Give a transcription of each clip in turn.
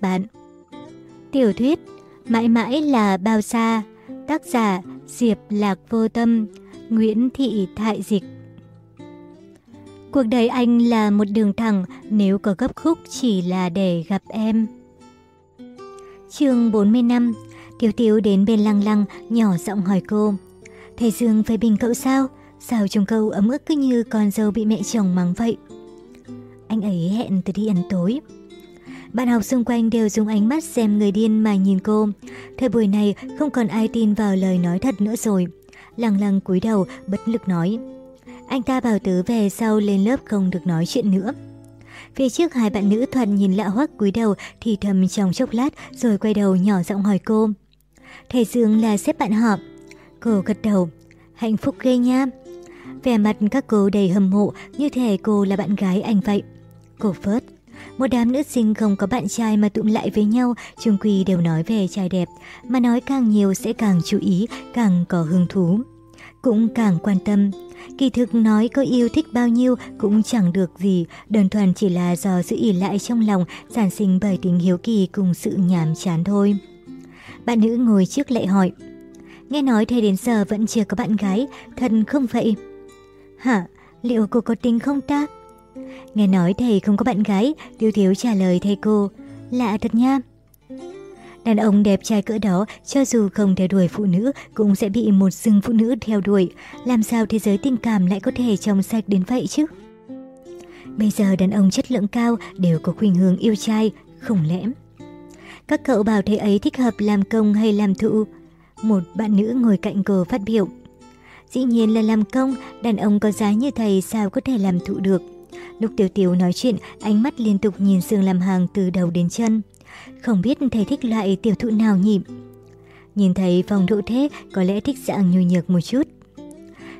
bạn. Tiểu thuyết Mãi mãi là bao xa Tác giả Diệp Lạc Vô Tâm Nguyễn Thị Thại Dịch Cuộc đời anh là một đường thẳng nếu có gấp khúc chỉ là để gặp em. chương 40 năm, Tiểu Tiểu đến bên lăng lăng, nhỏ giọng hỏi cô. Thầy Dương phê bình cậu sao? Sao trông cậu ấm ức cứ như con dâu bị mẹ chồng mắng vậy? Anh ấy hẹn từ đi ăn tối. Bạn học xung quanh đều dùng ánh mắt xem người điên mà nhìn cô. Thời buổi này không còn ai tin vào lời nói thật nữa rồi. Lăng lăng cúi đầu, bất lực nói. Anh ta bảo tớ về sau lên lớp không được nói chuyện nữa. Phía trước hai bạn nữ thuần nhìn lạ hoắc cúi đầu thì thầm trong chốc lát rồi quay đầu nhỏ giọng hỏi cô. Thầy Dương là xếp bạn họ. Cô gật đầu. Hạnh phúc ghê nha. Vẻ mặt các cô đầy hâm mộ như thể cô là bạn gái anh vậy. Cô phớt. Một đám nữ sinh không có bạn trai mà tụm lại với nhau, chung quy đều nói về trai đẹp, mà nói càng nhiều sẽ càng chú ý, càng có hứng thú. Cũng càng quan tâm. Kỳ thực nói có yêu thích bao nhiêu cũng chẳng được gì, đơn thuần chỉ là do sự ỉ lại trong lòng, sản sinh bởi tình hiếu kỳ cùng sự nhàm chán thôi. Bạn nữ ngồi trước lại hỏi, nghe nói thầy đến giờ vẫn chưa có bạn gái, thật không vậy? Hả, liệu cô có tính không ta? Nghe nói thầy không có bạn gái, Tiêu Thiếu trả lời thầy cô. Lạ thật nha. Đàn ông đẹp trai cỡ đó, cho dù không theo đuổi phụ nữ, cũng sẽ bị một rừng phụ nữ theo đuổi. Làm sao thế giới tình cảm lại có thể trong sạch đến vậy chứ? Bây giờ đàn ông chất lượng cao đều có khuynh hướng yêu trai, khủng lẽm. Các cậu bảo thầy ấy thích hợp làm công hay làm thụ? Một bạn nữ ngồi cạnh cô phát biểu. Dĩ nhiên là làm công, đàn ông có giá như thầy sao có thể làm thụ được. Lúc Tiểu Tiểu nói chuyện, ánh mắt liên tục nhìn Dương làm hàng từ đầu đến chân. Không biết thầy thích loại tiểu thụ nào nhỉ? Nhìn thấy phong độ thế, có lẽ thích dạng nhu nhược một chút.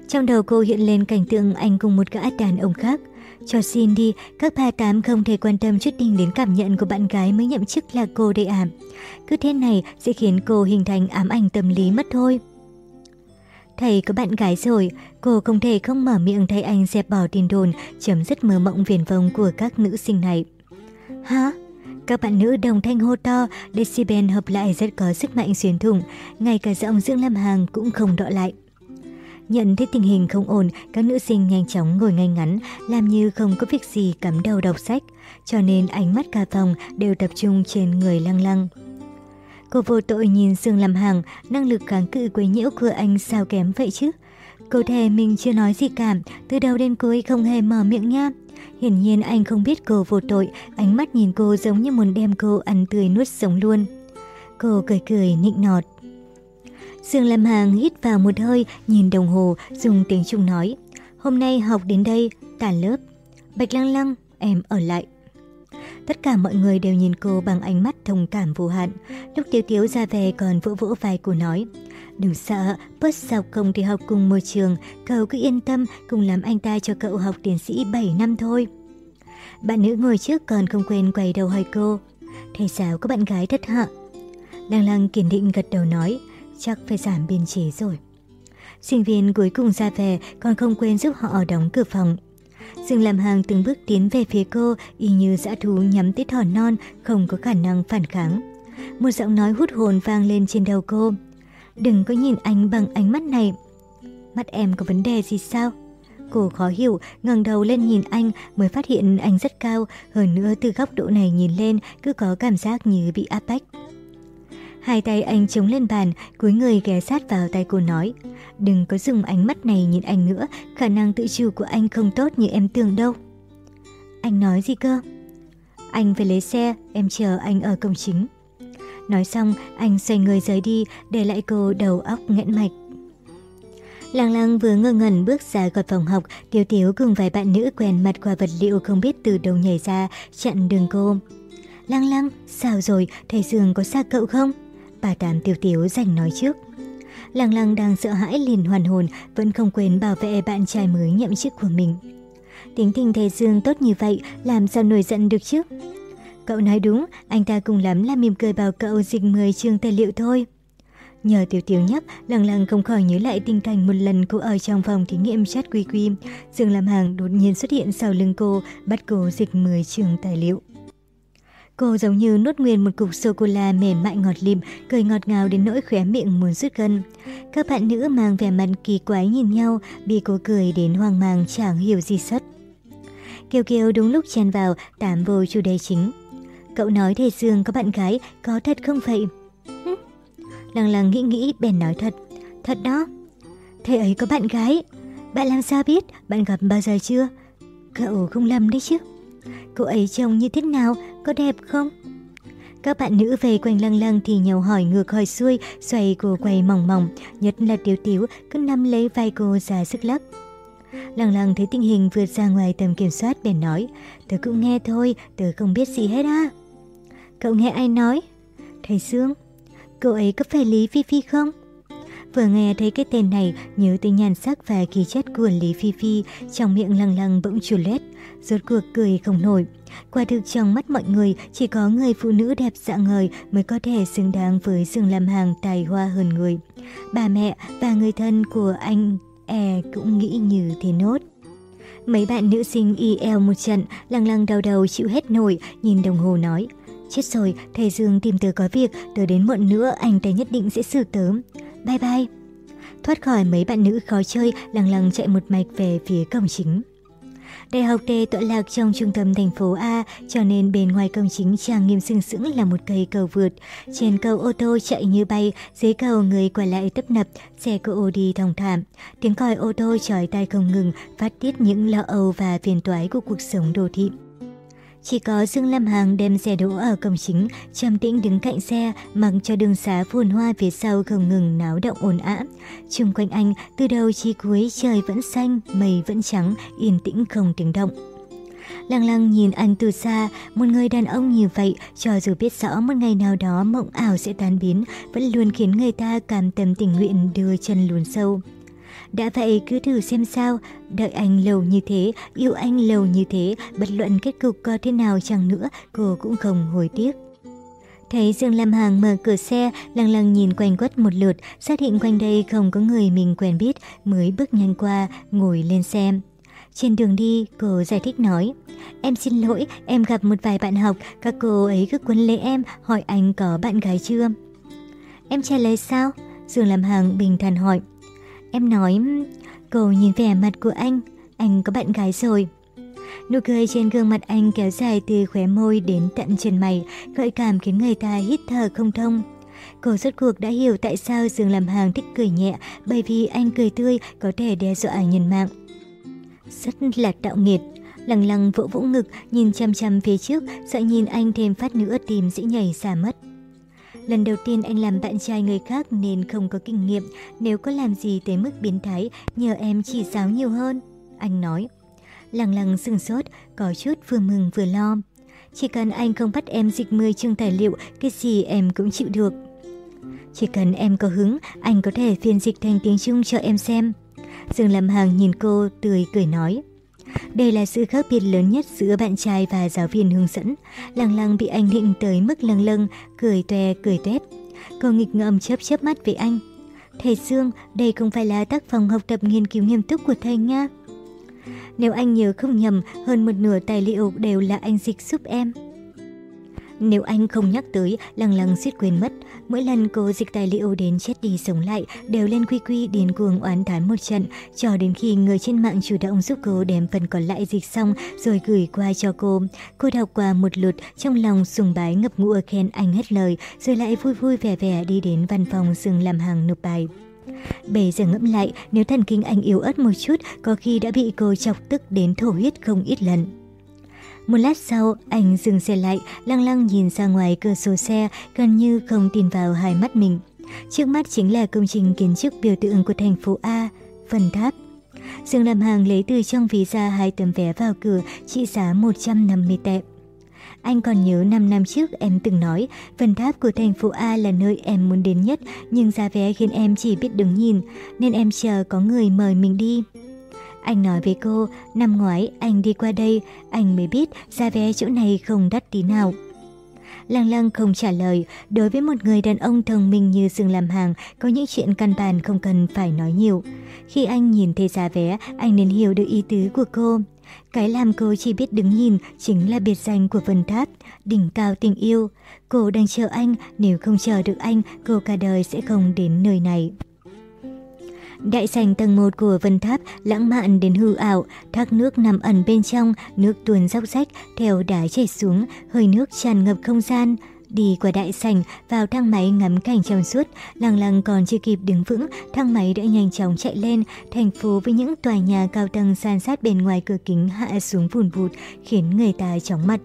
Trong đầu cô hiện lên cảnh tượng anh cùng một gã đàn ông khác. Cho xin đi, các ba tám không thể quan tâm chút đinh đến cảm nhận của bạn gái mới nhậm chức là cô đây à. Cứ thế này sẽ khiến cô hình thành ám ảnh tâm lý mất thôi. Thầy có bạn gái rồi, cô không thể không mở miệng thấy anh dẹp bỏ tin đồn, chấm dứt mơ mộng viền vông của các nữ sinh này. Hả? Các bạn nữ đồng thanh hô to, decibel hợp lại rất có sức mạnh xuyên thủng, ngay cả giọng Dương Lam Hàng cũng không đọ lại. Nhận thấy tình hình không ổn, các nữ sinh nhanh chóng ngồi ngay ngắn, làm như không có việc gì cắm đầu đọc sách, cho nên ánh mắt cả phòng đều tập trung trên người lăng lăng. Cô vô tội nhìn Dương làm hàng, năng lực kháng cự quấy nhiễu của anh sao kém vậy chứ? Cô thề mình chưa nói gì cả, từ đầu đến cuối không hề mở miệng nha. Hiển nhiên anh không biết cô vô tội, ánh mắt nhìn cô giống như muốn đem cô ăn tươi nuốt sống luôn. Cô cười cười nịnh nọt. Dương Lam Hàng hít vào một hơi, nhìn đồng hồ, dùng tiếng Trung nói. Hôm nay học đến đây, tàn lớp. Bạch Lăng Lăng, em ở lại. Tất cả mọi người đều nhìn cô bằng ánh mắt thông cảm vô hạn. Lúc Tiếu Tiếu ra về còn vỗ vỗ vai cô nói. Đừng sợ, bớt sau công thì học cùng môi trường, cậu cứ yên tâm, cùng làm anh ta cho cậu học tiến sĩ 7 năm thôi. Bạn nữ ngồi trước còn không quên quay đầu hỏi cô. Thầy giáo có bạn gái thất hạ. Lăng lăng kiên định gật đầu nói, chắc phải giảm biên chế rồi. Sinh viên cuối cùng ra về còn không quên giúp họ đóng cửa phòng. Dương làm hàng từng bước tiến về phía cô, y như dã thú nhắm tít thỏ non, không có khả năng phản kháng. Một giọng nói hút hồn vang lên trên đầu cô. Đừng có nhìn anh bằng ánh mắt này. Mắt em có vấn đề gì sao? Cô khó hiểu, ngẩng đầu lên nhìn anh mới phát hiện anh rất cao, hơn nữa từ góc độ này nhìn lên cứ có cảm giác như bị áp bách. Hai tay anh chống lên bàn, cúi người ghé sát vào tay cô nói. Đừng có dùng ánh mắt này nhìn anh nữa, khả năng tự chủ của anh không tốt như em tưởng đâu. Anh nói gì cơ? Anh phải lấy xe, em chờ anh ở cổng chính. Nói xong, anh xoay người rời đi, để lại cô đầu óc nghẽn mạch. Lăng lăng vừa ngơ ngẩn bước ra khỏi phòng học, Tiêu Tiếu cùng vài bạn nữ quen mặt qua vật liệu không biết từ đâu nhảy ra, chặn đường cô. Lăng lăng, sao rồi, thầy giường có xa cậu không? Bà Tám Tiêu Tiếu giành nói trước. Lăng lăng đang sợ hãi liền hoàn hồn, vẫn không quên bảo vệ bạn trai mới nhậm chức của mình. Tính tình thầy Dương tốt như vậy, làm sao nổi giận được chứ? Cậu nói đúng, anh ta cùng lắm là mỉm cười bảo cậu dịch 10 chương tài liệu thôi. Nhờ tiểu tiểu nhắc, lăng lăng không khỏi nhớ lại tình cảnh một lần cô ở trong phòng thí nghiệm chat quy quy. Dương làm hàng đột nhiên xuất hiện sau lưng cô, bắt cô dịch 10 trường tài liệu. Cô giống như nuốt nguyên một cục sô-cô-la mềm mại ngọt lịm, cười ngọt ngào đến nỗi khóe miệng muốn rút gân. Các bạn nữ mang vẻ mặt kỳ quái nhìn nhau, bị cô cười đến hoang mang chẳng hiểu gì sất. Kiều Kiều đúng lúc chen vào, tạm vô chủ đề chính. Cậu nói thầy Dương có bạn gái, có thật không vậy? Lăng lăng nghĩ nghĩ, bèn nói thật. Thật đó. Thầy ấy có bạn gái. Bạn làm sao biết? Bạn gặp bao giờ chưa? Cậu không lầm đấy chứ. Cô ấy trông như thế nào? Có đẹp không? Các bạn nữ về quanh lăng lăng thì nhau hỏi ngược hỏi xuôi, xoay cô quay mỏng mỏng, nhất là tiểu tiểu cứ nắm lấy vai cô ra sức lắc. Lăng lăng thấy tình hình vượt ra ngoài tầm kiểm soát bèn nói, tớ cũng nghe thôi, tớ không biết gì hết á. Cậu nghe ai nói? Thầy Sương. Cậu ấy có phải Lý Phi Phi không? Vừa nghe thấy cái tên này, nhớ tới nhan sắc và khí chất của Lý Phi Phi, trong miệng lăng lăng bỗng chua lét, rốt cuộc cười không nổi. Quả thực trong mắt mọi người, chỉ có người phụ nữ đẹp dạng người mới có thể xứng đáng với Dương làm hàng tài hoa hơn người. Bà mẹ và người thân của anh e cũng nghĩ như thế nốt. Mấy bạn nữ sinh y eo một trận, lăng lăng đau đầu chịu hết nổi, nhìn đồng hồ nói. Chết rồi, thầy Dương tìm tớ có việc, tớ đến muộn nữa anh ta nhất định sẽ xử tớ. Bye bye. Thoát khỏi mấy bạn nữ khó chơi, lăng lăng chạy một mạch về phía cổng chính. Đại học D tọa lạc trong trung tâm thành phố A, cho nên bên ngoài công chính trang nghiêm sừng sững là một cây cầu vượt. Trên cầu ô tô chạy như bay, dưới cầu người qua lại tấp nập, xe cô ô đi thong thảm. Tiếng còi ô tô chói tai không ngừng, phát tiết những lo âu và phiền toái của cuộc sống đô thị. Chỉ có Dương Lam Hàng đem xe đỗ ở cổng chính, trầm tĩnh đứng cạnh xe, mặc cho đường xá phồn hoa phía sau không ngừng náo động ồn ã. Trung quanh anh, từ đầu chí cuối trời vẫn xanh, mây vẫn trắng, yên tĩnh không tiếng động. Lăng lăng nhìn anh từ xa, một người đàn ông như vậy, cho dù biết rõ một ngày nào đó mộng ảo sẽ tan biến, vẫn luôn khiến người ta cảm tâm tình nguyện đưa chân luồn sâu. Đã vậy cứ thử xem sao, đợi anh lâu như thế, yêu anh lâu như thế, bất luận kết cục có thế nào chẳng nữa, cô cũng không hối tiếc. Thấy Dương Lam Hàng mở cửa xe, lăng lăng nhìn quanh quất một lượt, xác định quanh đây không có người mình quen biết, mới bước nhanh qua, ngồi lên xe. Trên đường đi, cô giải thích nói, Em xin lỗi, em gặp một vài bạn học, các cô ấy cứ quấn lấy em, hỏi anh có bạn gái chưa? Em trả lời sao? Dương Lam Hàng bình thản hỏi. Em nói, cô nhìn vẻ mặt của anh, anh có bạn gái rồi. Nụ cười trên gương mặt anh kéo dài từ khóe môi đến tận chân mày, gợi cảm khiến người ta hít thở không thông. Cô rốt cuộc đã hiểu tại sao Dương làm hàng thích cười nhẹ, bởi vì anh cười tươi có thể đe dọa nhân mạng. Rất là tạo nghiệt. lằng lằng vỗ vỗ ngực, nhìn chăm chăm phía trước, sợ nhìn anh thêm phát nữa tim sẽ nhảy xa mất. Lần đầu tiên anh làm bạn trai người khác nên không có kinh nghiệm, nếu có làm gì tới mức biến thái, nhờ em chỉ giáo nhiều hơn. Anh nói. Lăng lăng sừng sốt, có chút vừa mừng vừa lo. Chỉ cần anh không bắt em dịch 10 chương tài liệu, cái gì em cũng chịu được. Chỉ cần em có hứng, anh có thể phiên dịch thành tiếng Trung cho em xem. Dương Lâm Hằng nhìn cô, tươi cười nói. Đây là sự khác biệt lớn nhất giữa bạn trai và giáo viên hướng dẫn. Lăng lăng bị anh định tới mức lâng lâng, cười toe cười tét. Cô nghịch ngợm chớp chớp mắt với anh. Thầy Dương, đây không phải là tác phòng học tập nghiên cứu nghiêm túc của thầy nha. Nếu anh nhớ không nhầm, hơn một nửa tài liệu đều là anh dịch giúp em. Nếu anh không nhắc tới, lăng lăng suýt quên mất. Mỗi lần cô dịch tài liệu đến chết đi sống lại, đều lên quy quy điên cuồng oán thán một trận, cho đến khi người trên mạng chủ động giúp cô đem phần còn lại dịch xong rồi gửi qua cho cô. Cô đọc qua một lượt, trong lòng sùng bái ngập ngụa khen anh hết lời, rồi lại vui vui vẻ vẻ đi đến văn phòng dừng làm hàng nộp bài. Bây giờ ngẫm lại, nếu thần kinh anh yếu ớt một chút, có khi đã bị cô chọc tức đến thổ huyết không ít lần. Một lát sau, anh dừng xe lại, lăng lăng nhìn ra ngoài cửa sổ xe, gần như không tin vào hai mắt mình. Trước mắt chính là công trình kiến trúc biểu tượng của thành phố A, phần Tháp. Dương làm hàng lấy từ trong ví ra hai tấm vé vào cửa trị giá 150 tệ. Anh còn nhớ 5 năm trước em từng nói phần Tháp của thành phố A là nơi em muốn đến nhất nhưng giá vé khiến em chỉ biết đứng nhìn nên em chờ có người mời mình đi. Anh nói với cô, năm ngoái anh đi qua đây, anh mới biết giá vé chỗ này không đắt tí nào. Lăng lăng không trả lời, đối với một người đàn ông thông minh như Dương làm hàng, có những chuyện căn bản không cần phải nói nhiều. Khi anh nhìn thấy giá vé, anh nên hiểu được ý tứ của cô. Cái làm cô chỉ biết đứng nhìn chính là biệt danh của Vân Tháp, đỉnh cao tình yêu. Cô đang chờ anh, nếu không chờ được anh, cô cả đời sẽ không đến nơi này. Đại sảnh tầng 1 của vân tháp lãng mạn đến hư ảo, thác nước nằm ẩn bên trong, nước tuôn róc rách, theo đá chảy xuống, hơi nước tràn ngập không gian. Đi qua đại sảnh, vào thang máy ngắm cảnh trong suốt, lăng lăng còn chưa kịp đứng vững, thang máy đã nhanh chóng chạy lên, thành phố với những tòa nhà cao tầng san sát bên ngoài cửa kính hạ xuống vùn vụt, khiến người ta chóng mặt.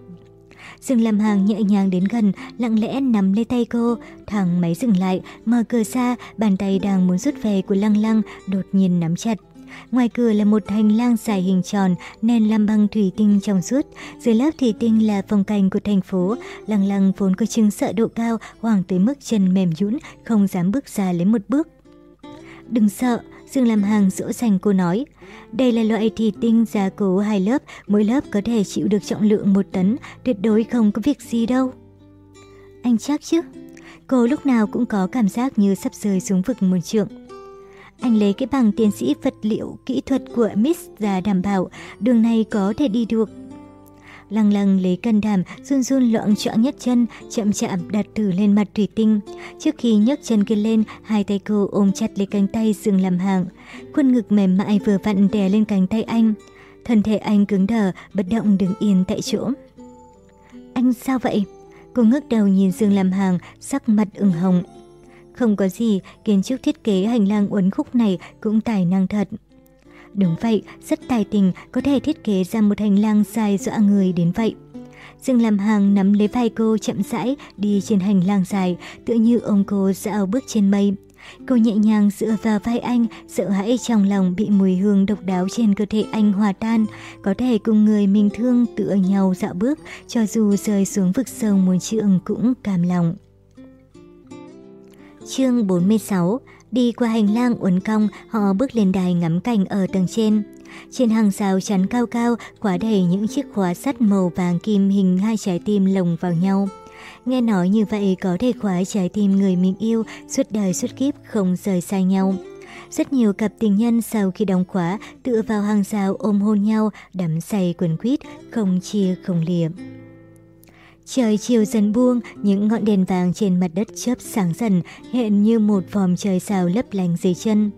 Dương Lam Hàng nhẹ nhàng đến gần, lặng lẽ nắm lấy tay cô. Thằng máy dừng lại, mở cửa xa, bàn tay đang muốn rút về của Lăng Lăng, đột nhiên nắm chặt. Ngoài cửa là một hành lang dài hình tròn, nền làm bằng thủy tinh trong suốt. Dưới lớp thủy tinh là phong cảnh của thành phố. Lăng lăng vốn có chứng sợ độ cao, hoàng tới mức chân mềm nhũn, không dám bước ra lấy một bước. Đừng sợ, Dương Lam Hằng dỗ dành cô nói. Đây là loại thủy tinh gia cố hai lớp, mỗi lớp có thể chịu được trọng lượng một tấn, tuyệt đối không có việc gì đâu. Anh chắc chứ? Cô lúc nào cũng có cảm giác như sắp rơi xuống vực một trượng. Anh lấy cái bằng tiến sĩ vật liệu kỹ thuật của Miss ra đảm bảo đường này có thể đi được. Lăng lăng lấy cân đàm, run run loạn trọn nhất chân, chậm chạm đặt thử lên mặt thủy tinh. Trước khi nhấc chân kia lên, hai tay cô ôm chặt lấy cánh tay dừng làm hàng. Khuôn ngực mềm mại vừa vặn đè lên cánh tay anh. Thân thể anh cứng đờ, bất động đứng yên tại chỗ. Anh sao vậy? Cô ngước đầu nhìn Dương làm hàng, sắc mặt ửng hồng. Không có gì, kiến trúc thiết kế hành lang uốn khúc này cũng tài năng thật. Đúng vậy, rất tài tình, có thể thiết kế ra một hành lang dài dọa người đến vậy. Dương làm hàng nắm lấy vai cô chậm rãi đi trên hành lang dài, tự như ông cô dạo bước trên mây. Cô nhẹ nhàng dựa vào vai anh, sợ hãi trong lòng bị mùi hương độc đáo trên cơ thể anh hòa tan. Có thể cùng người mình thương tựa nhau dạo bước, cho dù rơi xuống vực sâu muôn trượng cũng cam lòng. Chương 46 Đi qua hành lang uốn cong, họ bước lên đài ngắm cảnh ở tầng trên. Trên hàng rào chắn cao cao, quá đầy những chiếc khóa sắt màu vàng kim hình hai trái tim lồng vào nhau. Nghe nói như vậy có thể khóa trái tim người mình yêu suốt đời suốt kiếp không rời xa nhau. Rất nhiều cặp tình nhân sau khi đóng khóa tựa vào hàng rào ôm hôn nhau, đắm say quần quýt, không chia không liệm. Trời chiều dần buông, những ngọn đèn vàng trên mặt đất chớp sáng dần, hiện như một vòm trời sao lấp lánh dưới chân.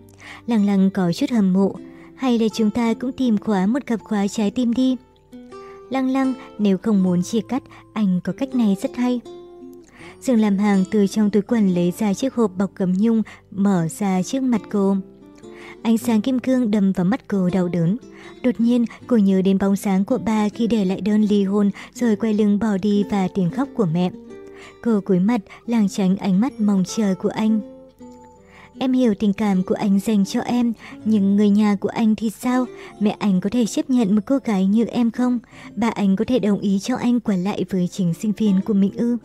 Lăng lăng có chút hâm mộ, hay là chúng ta cũng tìm khóa một cặp khóa trái tim đi. Lăng lăng, nếu không muốn chia cắt, anh có cách này rất hay. Dương làm hàng từ trong túi quần lấy ra chiếc hộp bọc cấm nhung, mở ra trước mặt cô. Ánh sáng kim cương đâm vào mắt cô đau đớn. Đột nhiên, cô nhớ đến bóng sáng của ba khi để lại đơn ly hôn rồi quay lưng bỏ đi và tiếng khóc của mẹ. Cô cúi mặt, làng tránh ánh mắt mong chờ của anh. Em hiểu tình cảm của anh dành cho em, nhưng người nhà của anh thì sao? Mẹ anh có thể chấp nhận một cô gái như em không? Bà anh có thể đồng ý cho anh quay lại với chính sinh viên của mình ư?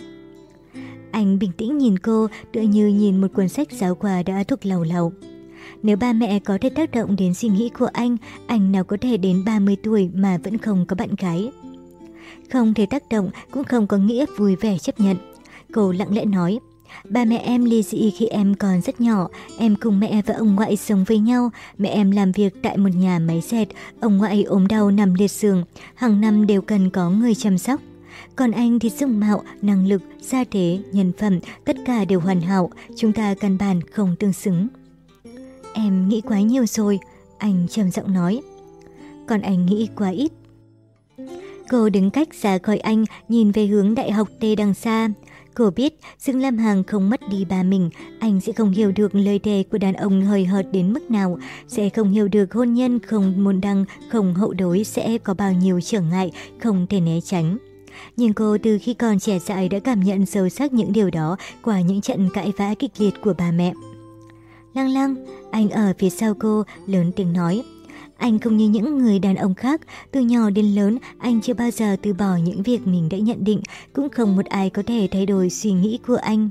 Anh bình tĩnh nhìn cô, tựa như nhìn một cuốn sách giáo khoa đã thuộc lầu lầu. Nếu ba mẹ có thể tác động đến suy nghĩ của anh, anh nào có thể đến 30 tuổi mà vẫn không có bạn gái. Không thể tác động cũng không có nghĩa vui vẻ chấp nhận. Cô lặng lẽ nói, Ba mẹ em ly dị khi em còn rất nhỏ, em cùng mẹ và ông ngoại sống với nhau. Mẹ em làm việc tại một nhà máy dệt, ông ngoại ốm đau nằm liệt giường, hàng năm đều cần có người chăm sóc. Còn anh thì dung mạo, năng lực, gia thế, nhân phẩm, tất cả đều hoàn hảo, chúng ta căn bản không tương xứng. Em nghĩ quá nhiều rồi, anh trầm giọng nói. Còn anh nghĩ quá ít. Cô đứng cách xa khỏi anh, nhìn về hướng đại học T đằng xa. Cô biết Dương Lam Hằng không mất đi ba mình, anh sẽ không hiểu được lời thề của đàn ông hời hợt đến mức nào, sẽ không hiểu được hôn nhân không môn đăng, không hậu đối sẽ có bao nhiêu trở ngại, không thể né tránh. Nhưng cô từ khi còn trẻ dại đã cảm nhận sâu sắc những điều đó qua những trận cãi vã kịch liệt của bà mẹ. Lăng lăng, anh ở phía sau cô, lớn tiếng nói. Anh không như những người đàn ông khác, từ nhỏ đến lớn anh chưa bao giờ từ bỏ những việc mình đã nhận định, cũng không một ai có thể thay đổi suy nghĩ của anh.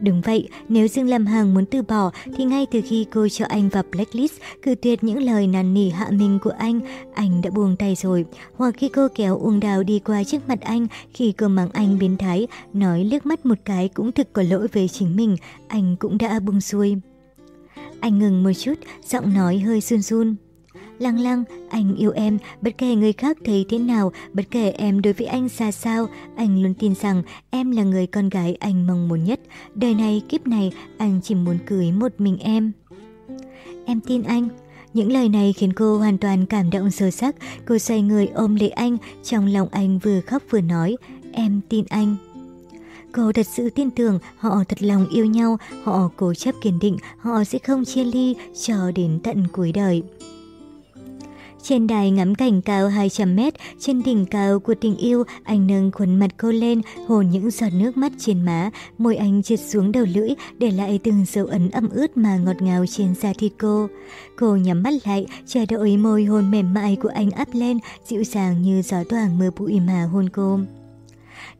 Đúng vậy, nếu Dương Lâm Hằng muốn từ bỏ thì ngay từ khi cô cho anh vào blacklist cử tuyệt những lời năn nỉ hạ mình của anh, anh đã buông tay rồi. Hoặc khi cô kéo Uông Đào đi qua trước mặt anh, khi cô mắng anh biến thái, nói liếc mắt một cái cũng thực có lỗi về chính mình, anh cũng đã buông xuôi. Anh ngừng một chút, giọng nói hơi run run. Lăng lăng, anh yêu em, bất kể người khác thấy thế nào, bất kể em đối với anh ra sao, anh luôn tin rằng em là người con gái anh mong muốn nhất. Đời này, kiếp này, anh chỉ muốn cưới một mình em. Em tin anh. Những lời này khiến cô hoàn toàn cảm động sâu sắc. Cô xoay người ôm lấy anh, trong lòng anh vừa khóc vừa nói, em tin anh. Cô thật sự tin tưởng họ thật lòng yêu nhau, họ cố chấp kiên định, họ sẽ không chia ly cho đến tận cuối đời. Trên đài ngắm cảnh cao 200 mét, trên đỉnh cao của tình yêu, anh nâng khuôn mặt cô lên, hồn những giọt nước mắt trên má, môi anh trượt xuống đầu lưỡi, để lại từng dấu ấn ẩm ướt mà ngọt ngào trên da thịt cô. Cô nhắm mắt lại, chờ đợi môi hôn mềm mại của anh áp lên, dịu dàng như gió thoảng mưa bụi mà hôn cô.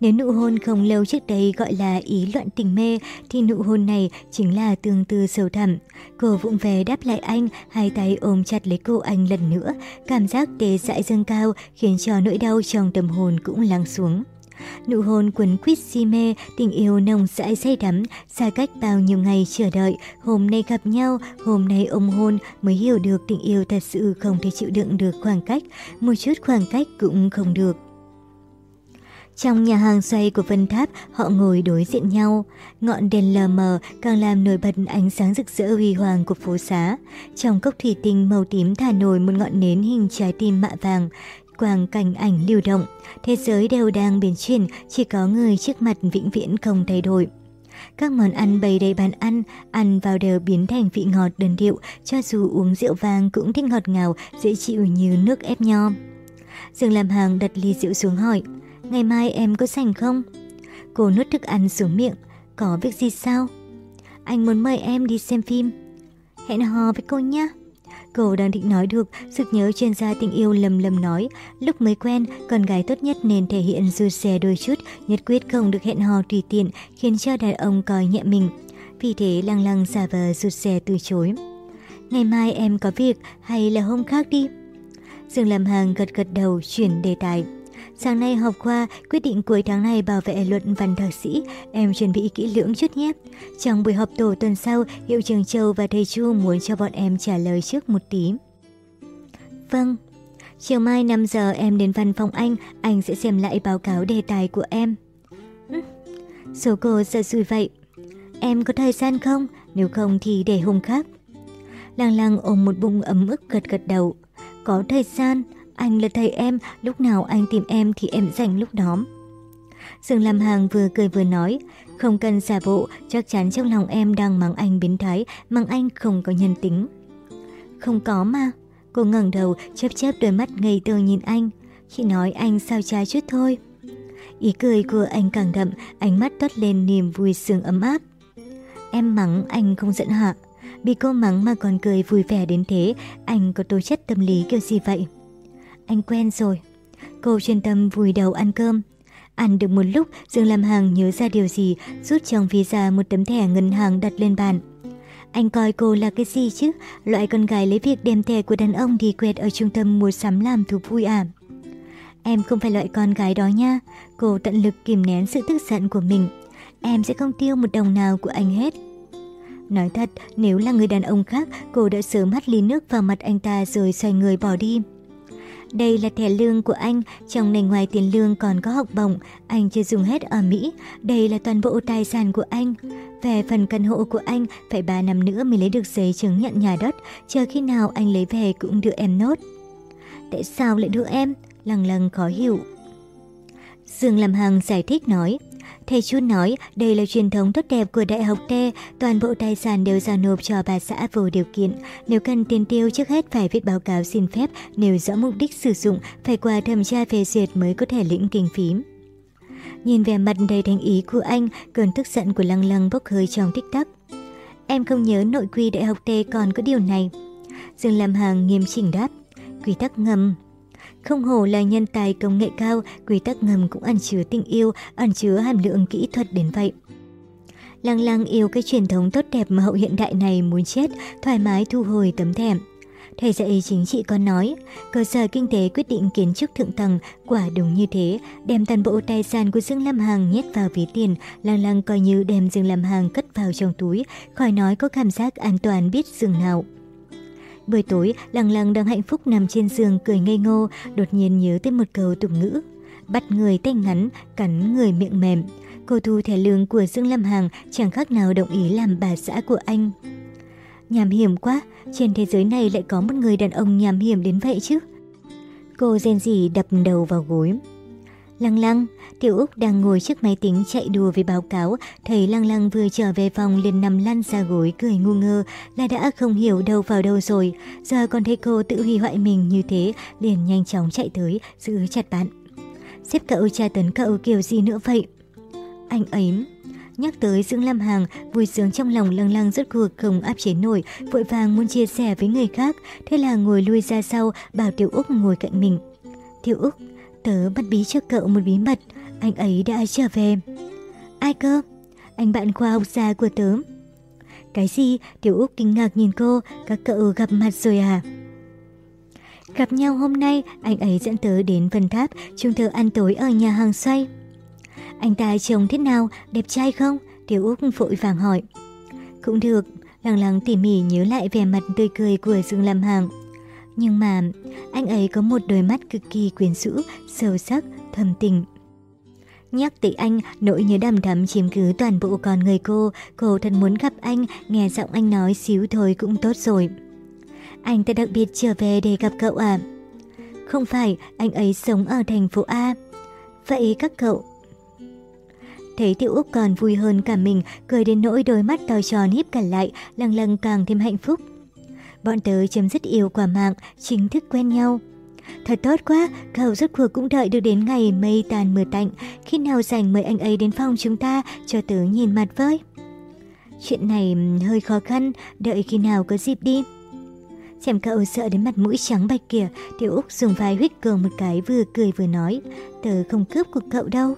Nếu nụ hôn không lâu trước đây gọi là ý loạn tình mê, thì nụ hôn này chính là tương tư sâu thẳm. Cô vụng về đáp lại anh, hai tay ôm chặt lấy cô anh lần nữa. Cảm giác tê dại dâng cao khiến cho nỗi đau trong tâm hồn cũng lắng xuống. Nụ hôn quấn quýt si mê, tình yêu nồng dãi say đắm, xa cách bao nhiêu ngày chờ đợi, hôm nay gặp nhau, hôm nay ôm hôn mới hiểu được tình yêu thật sự không thể chịu đựng được khoảng cách, một chút khoảng cách cũng không được. Trong nhà hàng xoay của Vân Tháp, họ ngồi đối diện nhau. Ngọn đèn lờ mờ càng làm nổi bật ánh sáng rực rỡ huy hoàng của phố xá. Trong cốc thủy tinh màu tím thả nổi một ngọn nến hình trái tim mạ vàng. Quang cảnh ảnh lưu động, thế giới đều đang biến chuyển, chỉ có người trước mặt vĩnh viễn không thay đổi. Các món ăn bày đầy bàn ăn, ăn vào đều biến thành vị ngọt đơn điệu, cho dù uống rượu vang cũng thích ngọt ngào, dễ chịu như nước ép nho. Dương làm hàng đặt ly rượu xuống hỏi, Ngày mai em có rảnh không? Cô nuốt thức ăn xuống miệng. Có việc gì sao? Anh muốn mời em đi xem phim. Hẹn hò với cô nhé. Cô đang định nói được, sực nhớ chuyên gia tình yêu lầm lầm nói, lúc mới quen, con gái tốt nhất nên thể hiện dư xe đôi chút, nhất quyết không được hẹn hò tùy tiện, khiến cho đàn ông coi nhẹ mình. Vì thế lăng lăng giả vờ rụt xe từ chối. Ngày mai em có việc hay là hôm khác đi? Dương Lâm Hàng gật gật đầu chuyển đề tài. Sáng nay học qua, quyết định cuối tháng này bảo vệ luận văn thạc sĩ, em chuẩn bị kỹ lưỡng chút nhé. Trong buổi họp tổ tuần sau, hiệu trường Châu và thầy Chu muốn cho bọn em trả lời trước một tí. Vâng. Chiều mai 5 giờ em đến văn phòng anh, anh sẽ xem lại báo cáo đề tài của em. Ừ. Số cô sợ xui vậy. Em có thời gian không? Nếu không thì để hôm khác. Lăng lăng ôm một bụng ấm ức gật gật đầu. Có thời gian, anh là thầy em, lúc nào anh tìm em thì em dành lúc đó. Dương Lam Hàng vừa cười vừa nói, không cần giả bộ, chắc chắn trong lòng em đang mắng anh biến thái, mắng anh không có nhân tính. Không có mà. Cô ngẩng đầu, chớp chớp đôi mắt ngây thơ nhìn anh. Chỉ nói anh sao trái chút thôi. Ý cười của anh càng đậm, ánh mắt toát lên niềm vui sướng ấm áp. Em mắng anh không giận hả? Bị cô mắng mà còn cười vui vẻ đến thế, anh có tố chất tâm lý kiểu gì vậy? Anh quen rồi. Cô chuyên tâm vùi đầu ăn cơm. Ăn được một lúc, Dương Lam Hằng nhớ ra điều gì, rút trong ví ra một tấm thẻ ngân hàng đặt lên bàn. Anh coi cô là cái gì chứ? Loại con gái lấy việc đem thẻ của đàn ông đi quẹt ở trung tâm mua sắm làm thú vui à? Em không phải loại con gái đó nha. Cô tận lực kìm nén sự tức giận của mình. Em sẽ không tiêu một đồng nào của anh hết. Nói thật, nếu là người đàn ông khác, cô đã sớm hắt ly nước vào mặt anh ta rồi xoay người bỏ đi. Đây là thẻ lương của anh, trong này ngoài tiền lương còn có học bổng, anh chưa dùng hết ở Mỹ. Đây là toàn bộ tài sản của anh. Về phần căn hộ của anh, phải 3 năm nữa mới lấy được giấy chứng nhận nhà đất, chờ khi nào anh lấy về cũng đưa em nốt. Tại sao lại đưa em? Lăng lăng khó hiểu. Dương làm Hằng giải thích nói, Thầy Chu nói đây là truyền thống tốt đẹp của Đại học T, toàn bộ tài sản đều giao nộp cho bà xã vô điều kiện. Nếu cần tiền tiêu trước hết phải viết báo cáo xin phép, nêu rõ mục đích sử dụng, phải qua thẩm tra phê duyệt mới có thể lĩnh kinh phí. Nhìn vẻ mặt đầy thành ý của anh, cơn tức giận của lăng lăng bốc hơi trong tích tắc. Em không nhớ nội quy Đại học T còn có điều này. Dương Lam Hàng nghiêm chỉnh đáp. Quy tắc ngầm, không hổ là nhân tài công nghệ cao, quy tắc ngầm cũng ẩn chứa tình yêu, ẩn chứa hàm lượng kỹ thuật đến vậy. Lăng lăng yêu cái truyền thống tốt đẹp mà hậu hiện đại này muốn chết, thoải mái thu hồi tấm thèm. Thầy dạy chính trị còn nói, cơ sở kinh tế quyết định kiến trúc thượng tầng, quả đúng như thế, đem toàn bộ tài sản của Dương Lam hàng nhét vào ví tiền, lăng lăng coi như đem Dương Lam hàng cất vào trong túi, khỏi nói có cảm giác an toàn biết dường nào. Buổi tối, Lăng Lăng đang hạnh phúc nằm trên giường cười ngây ngô, đột nhiên nhớ tới một câu tục ngữ. Bắt người tay ngắn, cắn người miệng mềm. Cô thu thẻ lương của Dương Lâm hàng chẳng khác nào đồng ý làm bà xã của anh. Nhàm hiểm quá, trên thế giới này lại có một người đàn ông nhàm hiểm đến vậy chứ. Cô rên rỉ đập đầu vào gối. Lăng lăng, Tiểu Úc đang ngồi trước máy tính chạy đùa với báo cáo, thấy Lăng lăng vừa trở về phòng liền nằm lăn ra gối cười ngu ngơ là đã không hiểu đâu vào đâu rồi. Giờ còn thấy cô tự hủy hoại mình như thế, liền nhanh chóng chạy tới, giữ chặt bạn. Xếp cậu tra tấn cậu kiểu gì nữa vậy? Anh ấy... Nhắc tới Dương Lam Hàng, vui sướng trong lòng lăng lăng rất cuộc không áp chế nổi, vội vàng muốn chia sẻ với người khác, thế là ngồi lui ra sau, bảo Tiểu Úc ngồi cạnh mình. Tiểu Úc, tớ bắt bí cho cậu một bí mật, anh ấy đã trở về. Ai cơ? Anh bạn khoa học già của tớ. Cái gì? Tiểu Úc kinh ngạc nhìn cô, các cậu gặp mặt rồi à? Gặp nhau hôm nay, anh ấy dẫn tớ đến Vân Tháp, chúng tớ ăn tối ở nhà hàng xoay. Anh ta trông thế nào, đẹp trai không? Tiểu Úc vội vàng hỏi. Cũng được, lăng lăng tỉ mỉ nhớ lại vẻ mặt tươi cười của Dương Lam Hàng. Nhưng mà, anh ấy có một đôi mắt cực kỳ quyến rũ, sâu sắc, thầm tình. Nhắc tới anh, nỗi nhớ đầm thắm chiếm cứ toàn bộ con người cô. Cô thật muốn gặp anh, nghe giọng anh nói xíu thôi cũng tốt rồi. Anh ta đặc biệt trở về để gặp cậu à? Không phải, anh ấy sống ở thành phố A. Vậy các cậu Thấy Tiểu Úc còn vui hơn cả mình, cười đến nỗi đôi mắt to tròn híp cả lại, lăng lăng càng thêm hạnh phúc. Bọn tớ chấm dứt yêu quả mạng, chính thức quen nhau. Thật tốt quá, cậu rốt cuộc cũng đợi được đến ngày mây tàn mưa tạnh. Khi nào rảnh mời anh ấy đến phòng chúng ta, cho tớ nhìn mặt với. Chuyện này hơi khó khăn, đợi khi nào có dịp đi. Xem cậu sợ đến mặt mũi trắng bạch kìa, Tiểu Úc dùng vai huyết cường một cái vừa cười vừa nói. Tớ không cướp của cậu đâu.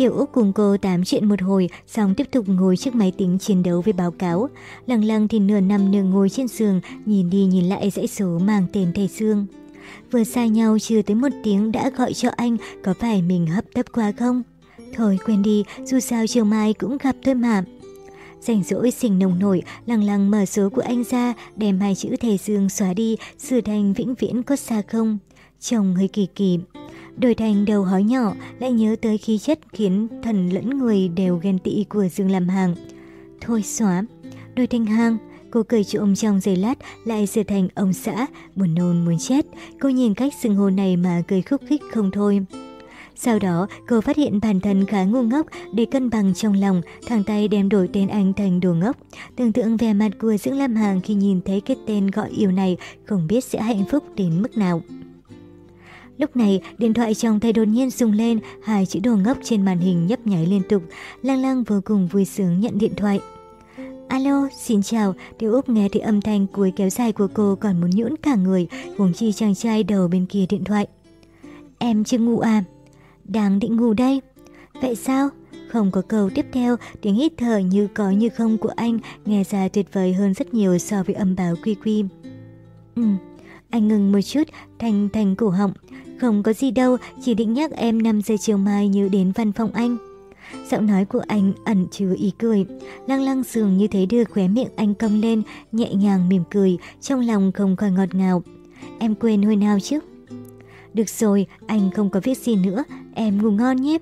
Tiểu Úc cùng cô tám chuyện một hồi, xong tiếp tục ngồi trước máy tính chiến đấu với báo cáo. Lăng lăng thì nửa nằm nửa ngồi trên giường, nhìn đi nhìn lại dãy số mang tên thầy Dương. Vừa xa nhau chưa tới một tiếng đã gọi cho anh, có phải mình hấp tấp quá không? Thôi quên đi, dù sao chiều mai cũng gặp thôi mà. Rảnh rỗi xình nồng nổi, lăng lăng mở số của anh ra, đem hai chữ thầy Dương xóa đi, sửa thành vĩnh viễn có xa không. Chồng hơi kỳ kỳ. Đổi thành đầu hói nhỏ, lại nhớ tới khí chất khiến thần lẫn người đều ghen tị của Dương lam hàng. Thôi xóa. Đổi thành hang, cô cười trộm trong giây lát lại trở thành ông xã, buồn nôn muốn chết. Cô nhìn cách xưng hô này mà cười khúc khích không thôi. Sau đó, cô phát hiện bản thân khá ngu ngốc để cân bằng trong lòng, thằng tay đem đổi tên anh thành đồ ngốc. Tưởng tượng vẻ mặt của Dương Lam Hàng khi nhìn thấy cái tên gọi yêu này, không biết sẽ hạnh phúc đến mức nào. Lúc này, điện thoại trong tay đột nhiên rung lên, hai chữ đồ ngốc trên màn hình nhấp nháy liên tục. Lang Lang vô cùng vui sướng nhận điện thoại. Alo, xin chào, Tiểu Úc nghe thì âm thanh cuối kéo dài của cô còn muốn nhũn cả người, huống chi chàng trai đầu bên kia điện thoại. Em chưa ngủ à? Đang định ngủ đây. Vậy sao? Không có câu tiếp theo, tiếng hít thở như có như không của anh nghe ra tuyệt vời hơn rất nhiều so với âm báo quy quy. Ừ, anh ngừng một chút, thành thành cổ họng. Không có gì đâu, chỉ định nhắc em 5 giờ chiều mai nhớ đến văn phòng anh. Giọng nói của anh ẩn chứa ý cười. Lăng lăng sường như thế đưa khóe miệng anh cong lên, nhẹ nhàng mỉm cười, trong lòng không khỏi ngọt ngào. Em quên hồi nào chứ? Được rồi, anh không có việc gì nữa, em ngủ ngon nhé.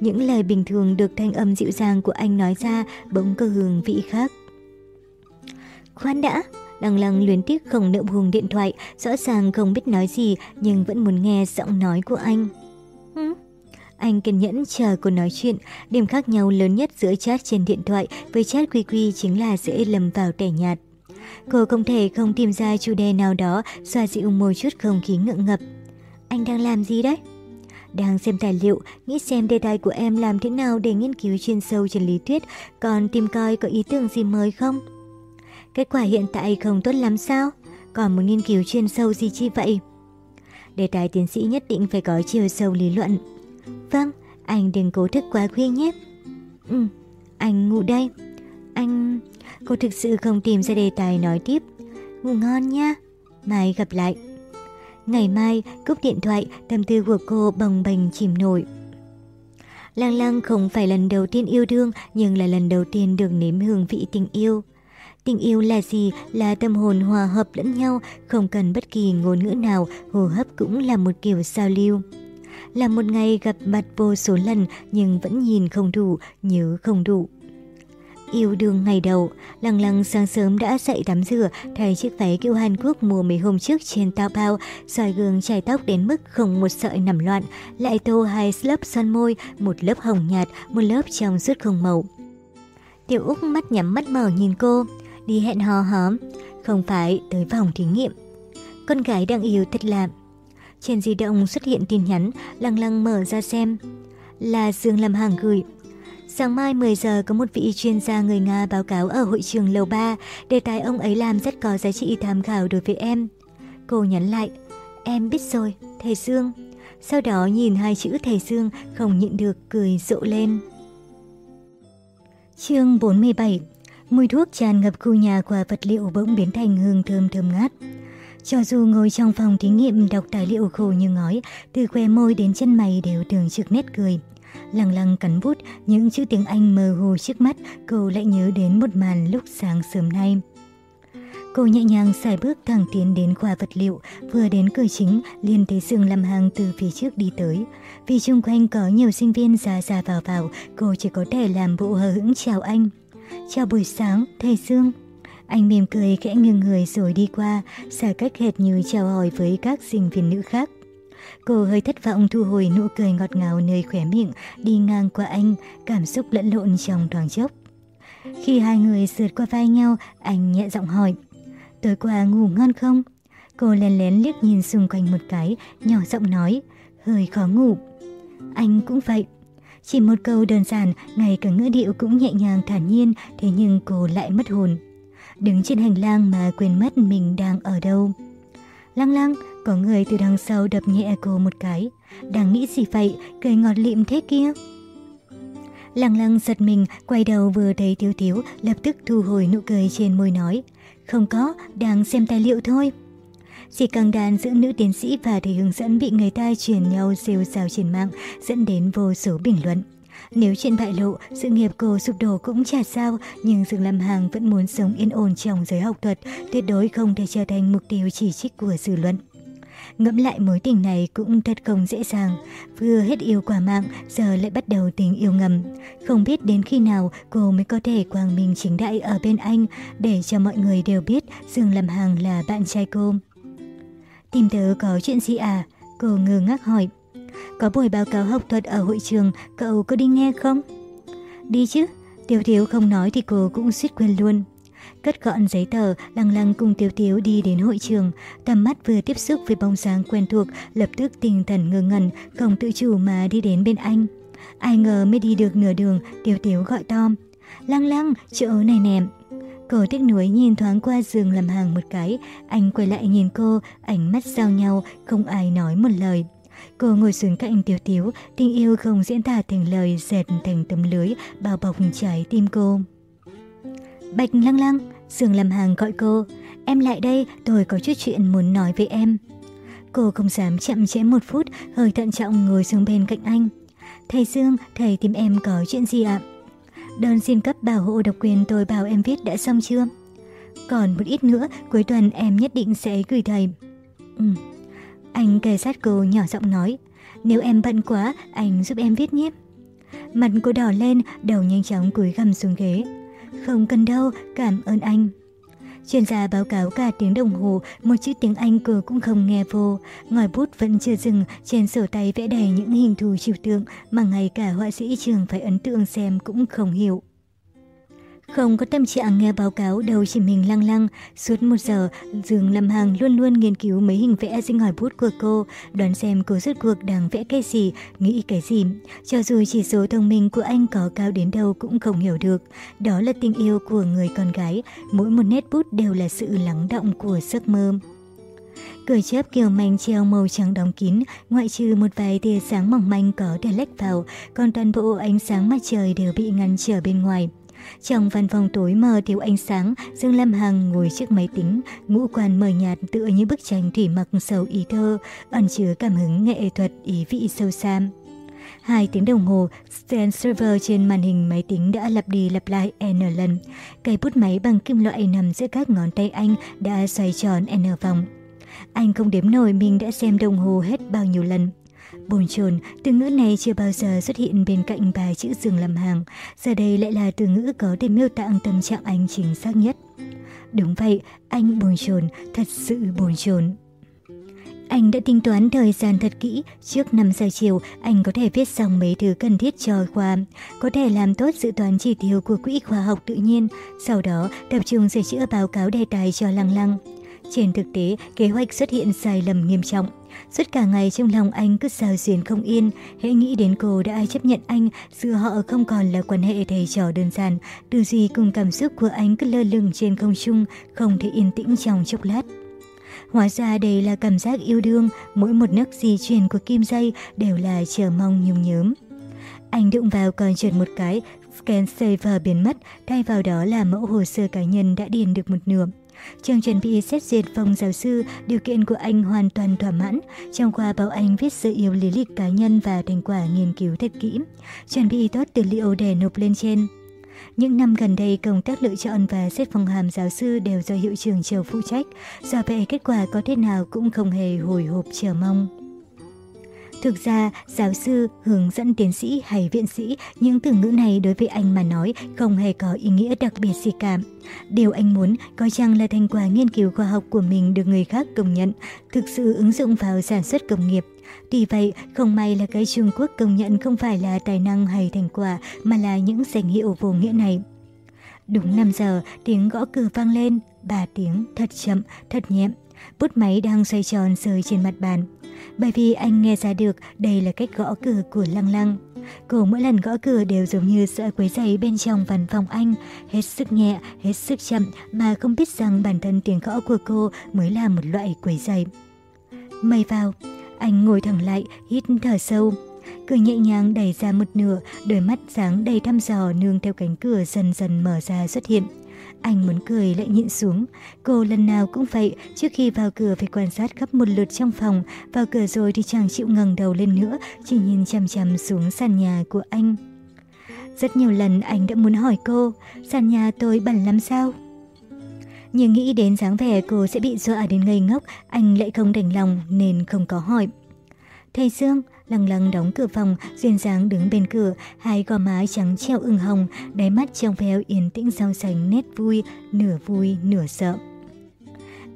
Những lời bình thường được thanh âm dịu dàng của anh nói ra bỗng có hương vị khác. Khoan đã, Lăng lăng luyến tiếc không nợ buông điện thoại, rõ ràng không biết nói gì nhưng vẫn muốn nghe giọng nói của anh. Hứ? Anh kiên nhẫn chờ cô nói chuyện, điểm khác nhau lớn nhất giữa chat trên điện thoại với chat quy quy chính là dễ lầm vào tẻ nhạt. Cô không thể không tìm ra chủ đề nào đó xoa dịu một chút không khí ngượng ngập. Anh đang làm gì đấy? Đang xem tài liệu, nghĩ xem đề tài của em làm thế nào để nghiên cứu chuyên sâu trên lý thuyết, còn tìm coi có ý tưởng gì mới không? Kết quả hiện tại không tốt lắm sao? Còn một nghiên cứu chuyên sâu gì chi vậy? Đề tài tiến sĩ nhất định phải có chiều sâu lý luận. Vâng, anh đừng cố thức quá khuya nhé. Ừ, anh ngủ đây. Anh... Cô thực sự không tìm ra đề tài nói tiếp. Ngủ ngon nha. Mai gặp lại. Ngày mai, cúp điện thoại, tâm tư của cô bồng bềnh chìm nổi. Lăng lăng không phải lần đầu tiên yêu đương, nhưng là lần đầu tiên được nếm hương vị tình yêu. Tình yêu là gì? Là tâm hồn hòa hợp lẫn nhau, không cần bất kỳ ngôn ngữ nào, hô hấp cũng là một kiểu giao lưu. Là một ngày gặp mặt vô số lần nhưng vẫn nhìn không đủ, nhớ không đủ. Yêu đương ngày đầu, Lăng Lăng sáng sớm đã dậy tắm rửa, thay chiếc váy kiểu Hàn Quốc mua mấy hôm trước trên tao bao, soi gương chải tóc đến mức không một sợi nằm loạn, lại tô hai lớp son môi, một lớp hồng nhạt, một lớp trong suốt không màu. Tiểu Úc mắt nhắm mắt mở nhìn cô, đi hẹn hò hóm, không phải tới phòng thí nghiệm. Con gái đang yêu thật lạ. Trên di động xuất hiện tin nhắn, Lăng Lăng mở ra xem. Là Dương Lâm Hằng gửi. Sáng mai 10 giờ có một vị chuyên gia người Nga báo cáo ở hội trường lầu 3, đề tài ông ấy làm rất có giá trị tham khảo đối với em. Cô nhắn lại, em biết rồi, thầy Dương. Sau đó nhìn hai chữ thầy Dương không nhịn được cười rộ lên. chương 47 Mùi thuốc tràn ngập khu nhà qua vật liệu bỗng biến thành hương thơm thơm ngát. Cho dù ngồi trong phòng thí nghiệm đọc tài liệu khổ như ngói, từ khoe môi đến chân mày đều thường trực nét cười. Lăng lăng cắn bút, những chữ tiếng Anh mơ hồ trước mắt, cô lại nhớ đến một màn lúc sáng sớm nay. Cô nhẹ nhàng xài bước thẳng tiến đến khoa vật liệu, vừa đến cửa chính, liền thấy Dương Lâm Hàng từ phía trước đi tới. Vì xung quanh có nhiều sinh viên ra ra vào vào, cô chỉ có thể làm bộ hờ hững chào anh. Chào buổi sáng, thầy Dương. Anh mỉm cười khẽ nghiêng người rồi đi qua, xa cách hệt như chào hỏi với các sinh viên nữ khác. Cô hơi thất vọng thu hồi nụ cười ngọt ngào nơi khóe miệng, đi ngang qua anh, cảm xúc lẫn lộn trong thoáng chốc. Khi hai người sượt qua vai nhau, anh nhẹ giọng hỏi, tối qua ngủ ngon không? Cô lén lén liếc nhìn xung quanh một cái, nhỏ giọng nói, hơi khó ngủ. Anh cũng vậy. Chỉ một câu đơn giản, ngay cả ngữ điệu cũng nhẹ nhàng thản nhiên, thế nhưng cô lại mất hồn. Đứng trên hành lang mà quên mất mình đang ở đâu. Lăng lăng, có người từ đằng sau đập nhẹ cô một cái. Đang nghĩ gì vậy, cười ngọt lịm thế kia? Lăng lăng giật mình, quay đầu vừa thấy Tiếu Tiếu, lập tức thu hồi nụ cười trên môi nói. Không có, đang xem tài liệu thôi. Chỉ càng đàn giữa nữ tiến sĩ và thầy hướng dẫn bị người ta truyền nhau rêu rào trên mạng, dẫn đến vô số bình luận. Nếu chuyện bại lộ, sự nghiệp cô sụp đổ cũng chả sao, nhưng Dương Lam Hằng vẫn muốn sống yên ổn trong giới học thuật, tuyệt đối không thể trở thành mục tiêu chỉ trích của dư luận. Ngẫm lại mối tình này cũng thật không dễ dàng. Vừa hết yêu quả mạng, giờ lại bắt đầu tình yêu ngầm. Không biết đến khi nào cô mới có thể quang minh chính đại ở bên anh để cho mọi người đều biết Dương Lâm Hằng là bạn trai cô. Tìm tớ có chuyện gì à? Cô ngơ ngác hỏi. Có buổi báo cáo học thuật ở hội trường, cậu có đi nghe không? Đi chứ, Tiểu Thiếu không nói thì cô cũng suýt quên luôn. Cất gọn giấy tờ, lăng lăng cùng Tiểu Thiếu đi đến hội trường. Tầm mắt vừa tiếp xúc với bóng dáng quen thuộc, lập tức tinh thần ngơ ngẩn, không tự chủ mà đi đến bên anh. Ai ngờ mới đi được nửa đường, Tiểu Thiếu gọi to. Lăng lăng, chỗ này nè. Cô tiếc nuối nhìn thoáng qua giường làm hàng một cái, anh quay lại nhìn cô, ánh mắt giao nhau, không ai nói một lời. Cô ngồi xuống cạnh Tiểu Tiếu, tình yêu không diễn tả thành lời dệt thành tấm lưới bao bọc trái tim cô. Bạch lăng lăng, giường làm Hàng gọi cô. Em lại đây, tôi có chút chuyện muốn nói với em. Cô không dám chậm trễ một phút, hơi thận trọng ngồi xuống bên cạnh anh. Thầy Dương, thầy tìm em có chuyện gì ạ? Đơn xin cấp bảo hộ độc quyền tôi bảo em viết đã xong chưa? Còn một ít nữa, cuối tuần em nhất định sẽ gửi thầy. Ừ. Anh kề sát cô nhỏ giọng nói, nếu em bận quá, anh giúp em viết nhé. Mặt cô đỏ lên, đầu nhanh chóng cúi gằm xuống ghế. Không cần đâu, cảm ơn anh. Chuyên gia báo cáo cả tiếng đồng hồ, một chữ tiếng Anh cờ cũng không nghe vô. Ngòi bút vẫn chưa dừng, trên sổ tay vẽ đầy những hình thù trừu tượng mà ngay cả họa sĩ trường phải ấn tượng xem cũng không hiểu. Không có tâm trạng nghe báo cáo đầu chỉ mình lăng lăng. Suốt một giờ, Dương Lâm Hằng luôn luôn nghiên cứu mấy hình vẽ sinh hỏi bút của cô, đoán xem cô rốt cuộc đang vẽ cái gì, nghĩ cái gì. Cho dù chỉ số thông minh của anh có cao đến đâu cũng không hiểu được. Đó là tình yêu của người con gái, mỗi một nét bút đều là sự lắng động của giấc mơ. Cửa chớp kiều manh treo màu trắng đóng kín, ngoại trừ một vài tia sáng mỏng manh có thể lách vào, còn toàn bộ ánh sáng mặt trời đều bị ngăn trở bên ngoài. Trong văn phòng tối mờ thiếu ánh sáng, Dương lam Hằng ngồi trước máy tính, ngũ quan mờ nhạt tựa như bức tranh thủy mặc sầu ý thơ, ẩn chứa cảm hứng nghệ thuật ý vị sâu sam Hai tiếng đồng hồ, scan server trên màn hình máy tính đã lặp đi lặp lại N lần. Cây bút máy bằng kim loại nằm giữa các ngón tay anh đã xoay tròn N vòng. Anh không đếm nổi mình đã xem đồng hồ hết bao nhiêu lần. Bồn chồn, từ ngữ này chưa bao giờ xuất hiện bên cạnh bài chữ giường làm hàng. Giờ đây lại là từ ngữ có thể miêu tả tâm trạng anh chính xác nhất. Đúng vậy, anh bồn chồn, thật sự bồn chồn. Anh đã tính toán thời gian thật kỹ, trước 5 giờ chiều anh có thể viết xong mấy thứ cần thiết cho khoa, có thể làm tốt dự toán chỉ tiêu của quỹ khoa học tự nhiên, sau đó tập trung sửa chữa báo cáo đề tài cho lăng lăng. Trên thực tế, kế hoạch xuất hiện sai lầm nghiêm trọng. Suốt cả ngày trong lòng anh cứ sao xuyến không yên, hãy nghĩ đến cô đã ai chấp nhận anh, giữa họ không còn là quan hệ thầy trò đơn giản, tư duy cùng cảm xúc của anh cứ lơ lửng trên không trung, không thể yên tĩnh trong chốc lát. Hóa ra đây là cảm giác yêu đương, mỗi một nấc di chuyển của kim dây đều là chờ mong nhung nhớm. Anh đụng vào còn trượt một cái, scan saver biến mất, thay vào đó là mẫu hồ sơ cá nhân đã điền được một nửa. Trường chuẩn bị xét duyệt phòng giáo sư, điều kiện của anh hoàn toàn thỏa mãn. Trong khoa báo anh viết sơ yếu lý lịch cá nhân và thành quả nghiên cứu thật kỹ. Chuẩn bị tốt tư liệu để nộp lên trên. Những năm gần đây, công tác lựa chọn và xét phòng hàm giáo sư đều do hiệu trưởng Triều phụ trách. Do vậy, kết quả có thế nào cũng không hề hồi hộp chờ mong. Thực ra, giáo sư, hướng dẫn tiến sĩ hay viện sĩ, những từ ngữ này đối với anh mà nói không hề có ý nghĩa đặc biệt gì cả. Điều anh muốn có chăng là thành quả nghiên cứu khoa học của mình được người khác công nhận, thực sự ứng dụng vào sản xuất công nghiệp. Tuy vậy, không may là cái Trung Quốc công nhận không phải là tài năng hay thành quả mà là những danh hiệu vô nghĩa này. Đúng 5 giờ, tiếng gõ cửa vang lên, ba tiếng, thật chậm, thật nhẹm Bút máy đang xoay tròn rơi trên mặt bàn bởi vì anh nghe ra được đây là cách gõ cửa của Lăng Lăng. Cô mỗi lần gõ cửa đều giống như sợ quấy giày bên trong văn phòng anh, hết sức nhẹ, hết sức chậm mà không biết rằng bản thân tiếng gõ của cô mới là một loại quấy giày. Mây vào, anh ngồi thẳng lại, hít thở sâu. Cửa nhẹ nhàng đẩy ra một nửa, đôi mắt sáng đầy thăm dò nương theo cánh cửa dần dần mở ra xuất hiện. Anh muốn cười lại nhịn xuống. Cô lần nào cũng vậy, trước khi vào cửa phải quan sát khắp một lượt trong phòng, vào cửa rồi thì chẳng chịu ngẩng đầu lên nữa, chỉ nhìn chằm chằm xuống sàn nhà của anh. Rất nhiều lần anh đã muốn hỏi cô, sàn nhà tôi bẩn lắm sao? Nhưng nghĩ đến dáng vẻ cô sẽ bị dọa đến ngây ngốc, anh lại không đành lòng nên không có hỏi. Thầy Dương, lăng lăng đóng cửa phòng, duyên dáng đứng bên cửa, hai gò má trắng treo ửng hồng, đáy mắt trong veo yên tĩnh so sánh nét vui, nửa vui, nửa sợ.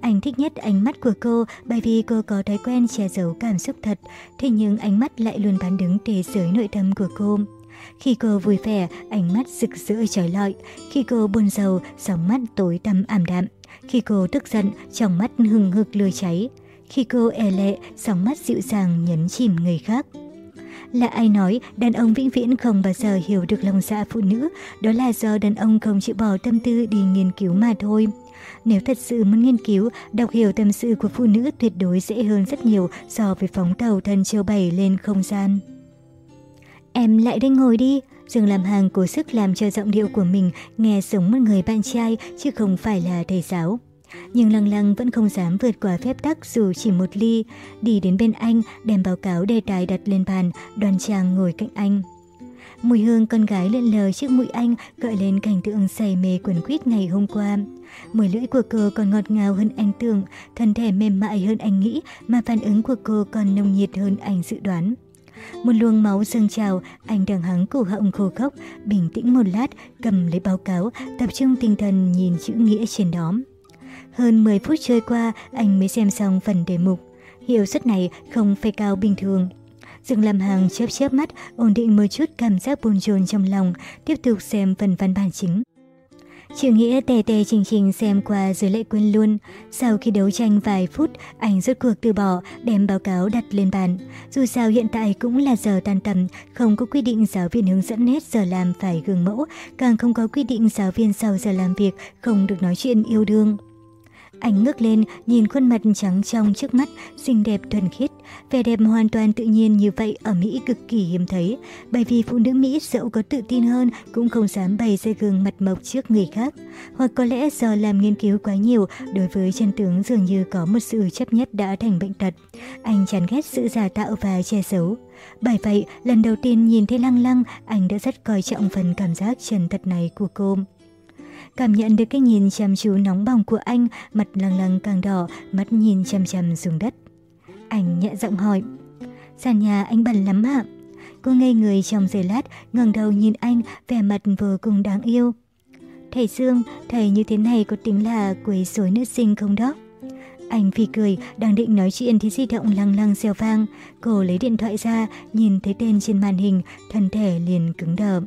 Anh thích nhất ánh mắt của cô bởi vì cô có thói quen che giấu cảm xúc thật, thế nhưng ánh mắt lại luôn bán đứng thế giới nội tâm của cô. Khi cô vui vẻ, ánh mắt rực rỡ trói lọi. Khi cô buồn rầu, sóng mắt tối tăm ảm đạm. Khi cô tức giận, trong mắt hừng hực lừa cháy. Khi cô e lệ, sóng mắt dịu dàng nhấn chìm người khác. Là ai nói đàn ông vĩnh viễn không bao giờ hiểu được lòng dạ phụ nữ, đó là do đàn ông không chịu bỏ tâm tư đi nghiên cứu mà thôi. Nếu thật sự muốn nghiên cứu, đọc hiểu tâm sự của phụ nữ tuyệt đối dễ hơn rất nhiều so với phóng tàu thân chiêu bảy lên không gian. Em lại đây ngồi đi. Dương làm hàng cố sức làm cho giọng điệu của mình nghe giống một người bạn trai chứ không phải là thầy giáo. Nhưng Lăng Lăng vẫn không dám vượt qua phép tắc dù chỉ một ly, đi đến bên anh, đem báo cáo đề tài đặt lên bàn, đoàn chàng ngồi cạnh anh. Mùi hương con gái lượn lờ trước mũi anh gợi lên cảnh tượng say mê quần quýt ngày hôm qua. Mùi lưỡi của cô còn ngọt ngào hơn anh tưởng, thân thể mềm mại hơn anh nghĩ, mà phản ứng của cô còn nồng nhiệt hơn anh dự đoán. Một luồng máu dâng trào, anh đang hắng cổ họng khô khốc, bình tĩnh một lát, cầm lấy báo cáo, tập trung tinh thần nhìn chữ nghĩa trên đó. Hơn 10 phút trôi qua, anh mới xem xong phần đề mục. Hiệu suất này không phải cao bình thường. Dương làm hàng chớp chớp mắt, ổn định một chút cảm giác buồn chồn trong lòng, tiếp tục xem phần văn bản chính. Chữ nghĩa tè tè trình trình xem qua rồi lại quên luôn. Sau khi đấu tranh vài phút, anh rốt cuộc từ bỏ, đem báo cáo đặt lên bàn. Dù sao hiện tại cũng là giờ tan tầm, không có quy định giáo viên hướng dẫn hết giờ làm phải gương mẫu, càng không có quy định giáo viên sau giờ làm việc không được nói chuyện yêu đương. Anh ngước lên, nhìn khuôn mặt trắng trong trước mắt, xinh đẹp thuần khiết. Vẻ đẹp hoàn toàn tự nhiên như vậy ở Mỹ cực kỳ hiếm thấy, bởi vì phụ nữ Mỹ dẫu có tự tin hơn cũng không dám bày ra gương mặt mộc trước người khác. Hoặc có lẽ do làm nghiên cứu quá nhiều, đối với chân tướng dường như có một sự chấp nhất đã thành bệnh tật. Anh chán ghét sự giả tạo và che giấu. Bởi vậy, lần đầu tiên nhìn thấy Lăng Lăng, anh đã rất coi trọng phần cảm giác chân thật này của cô. Cảm nhận được cái nhìn chăm chú nóng bỏng của anh, mặt lăng lăng càng đỏ, mắt nhìn chăm chăm xuống đất. Anh nhẹ giọng hỏi, sàn nhà anh bẩn lắm hả? Cô ngây người trong giây lát, ngẩng đầu nhìn anh, vẻ mặt vô cùng đáng yêu. Thầy Dương, thầy như thế này có tính là quấy rối nữ sinh không đó? Anh phì cười, đang định nói chuyện thì di động lăng lăng xèo vang. Cô lấy điện thoại ra, nhìn thấy tên trên màn hình, thân thể liền cứng đờ.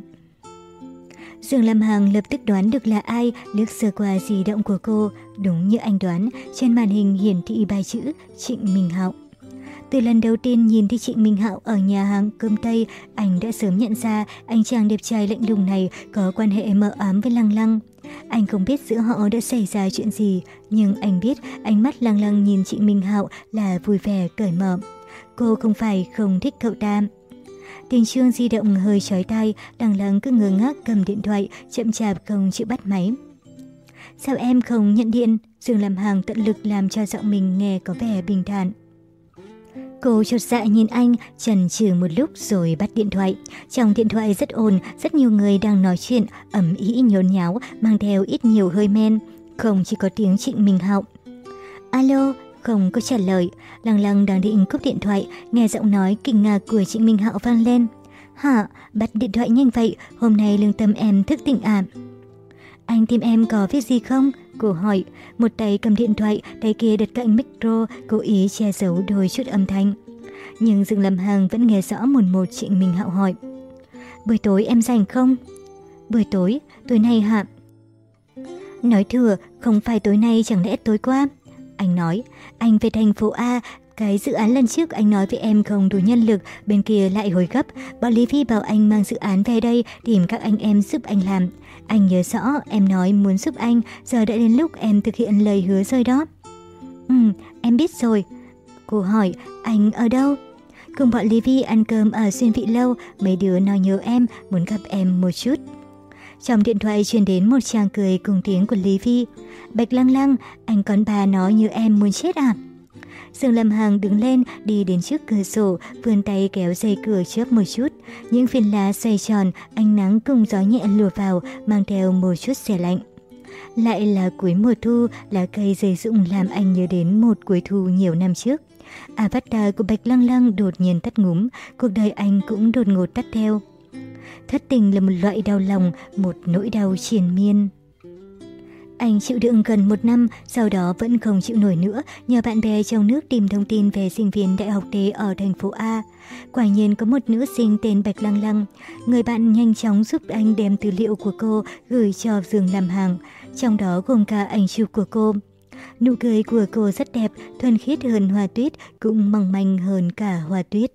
Dương Lam Hằng lập tức đoán được là ai lướt sơ qua di động của cô. Đúng như anh đoán, trên màn hình hiển thị bài chữ Trịnh Minh Hạo. Từ lần đầu tiên nhìn thấy Trịnh Minh Hạo ở nhà hàng cơm Tây, anh đã sớm nhận ra anh chàng đẹp trai lạnh lùng này có quan hệ mờ ám với Lăng Lăng. Anh không biết giữa họ đã xảy ra chuyện gì, nhưng anh biết ánh mắt Lăng Lăng nhìn Trịnh Minh Hạo là vui vẻ cởi mở. Cô không phải không thích cậu ta. Tiền trương di động hơi chói tai, đằng lăng cứ ngơ ngác cầm điện thoại, chậm chạp không chịu bắt máy. Sao em không nhận điện? Dương làm hàng tận lực làm cho giọng mình nghe có vẻ bình thản. Cô chột dạ nhìn anh, chần chừ một lúc rồi bắt điện thoại. Trong điện thoại rất ồn, rất nhiều người đang nói chuyện, ẩm ý nhốn nháo, mang theo ít nhiều hơi men. Không chỉ có tiếng Trịnh mình họng. Alo, không có trả lời. Lăng lăng đang định cúp điện thoại, nghe giọng nói kinh ngạc của Trịnh Minh Hạo vang lên. Hả, bắt điện thoại nhanh vậy, hôm nay lương tâm em thức tỉnh à Anh tìm em có việc gì không? Cô hỏi, một tay cầm điện thoại, tay kia đặt cạnh micro, cố ý che giấu đôi chút âm thanh. Nhưng Dương Lâm Hằng vẫn nghe rõ một một Trịnh Minh Hạo hỏi. Buổi tối em rảnh không? Buổi tối, tối nay hả? Nói thừa, không phải tối nay chẳng lẽ tối qua? Anh nói, anh về thành phố A, cái dự án lần trước anh nói với em không đủ nhân lực, bên kia lại hồi gấp. Bọn Lý Phi bảo anh mang dự án về đây tìm các anh em giúp anh làm. Anh nhớ rõ em nói muốn giúp anh, giờ đã đến lúc em thực hiện lời hứa rồi đó. Ừ, em biết rồi. Cô hỏi, anh ở đâu? Cùng bọn Lý Vi ăn cơm ở xuyên vị lâu, mấy đứa nói nhớ em, muốn gặp em một chút. Trong điện thoại truyền đến một chàng cười cùng tiếng của Lý Vi. Bạch lăng lăng, anh con bà nói như em muốn chết à? Dương Lâm Hằng đứng lên, đi đến trước cửa sổ, vươn tay kéo dây cửa chớp một chút. Những phiến lá xoay tròn, ánh nắng cùng gió nhẹ lùa vào, mang theo một chút xe lạnh. Lại là cuối mùa thu, lá cây dây rụng làm anh nhớ đến một cuối thu nhiều năm trước. Avatar của Bạch Lăng Lăng đột nhiên tắt ngúm, cuộc đời anh cũng đột ngột tắt theo. Thất tình là một loại đau lòng, một nỗi đau triền miên. Anh chịu đựng gần một năm, sau đó vẫn không chịu nổi nữa, nhờ bạn bè trong nước tìm thông tin về sinh viên đại học tế ở thành phố A. Quả nhiên có một nữ sinh tên Bạch Lăng Lăng. Người bạn nhanh chóng giúp anh đem tư liệu của cô gửi cho Dương làm hàng, trong đó gồm cả ảnh chụp của cô. Nụ cười của cô rất đẹp, thuần khiết hơn hoa tuyết, cũng mong manh hơn cả hoa tuyết.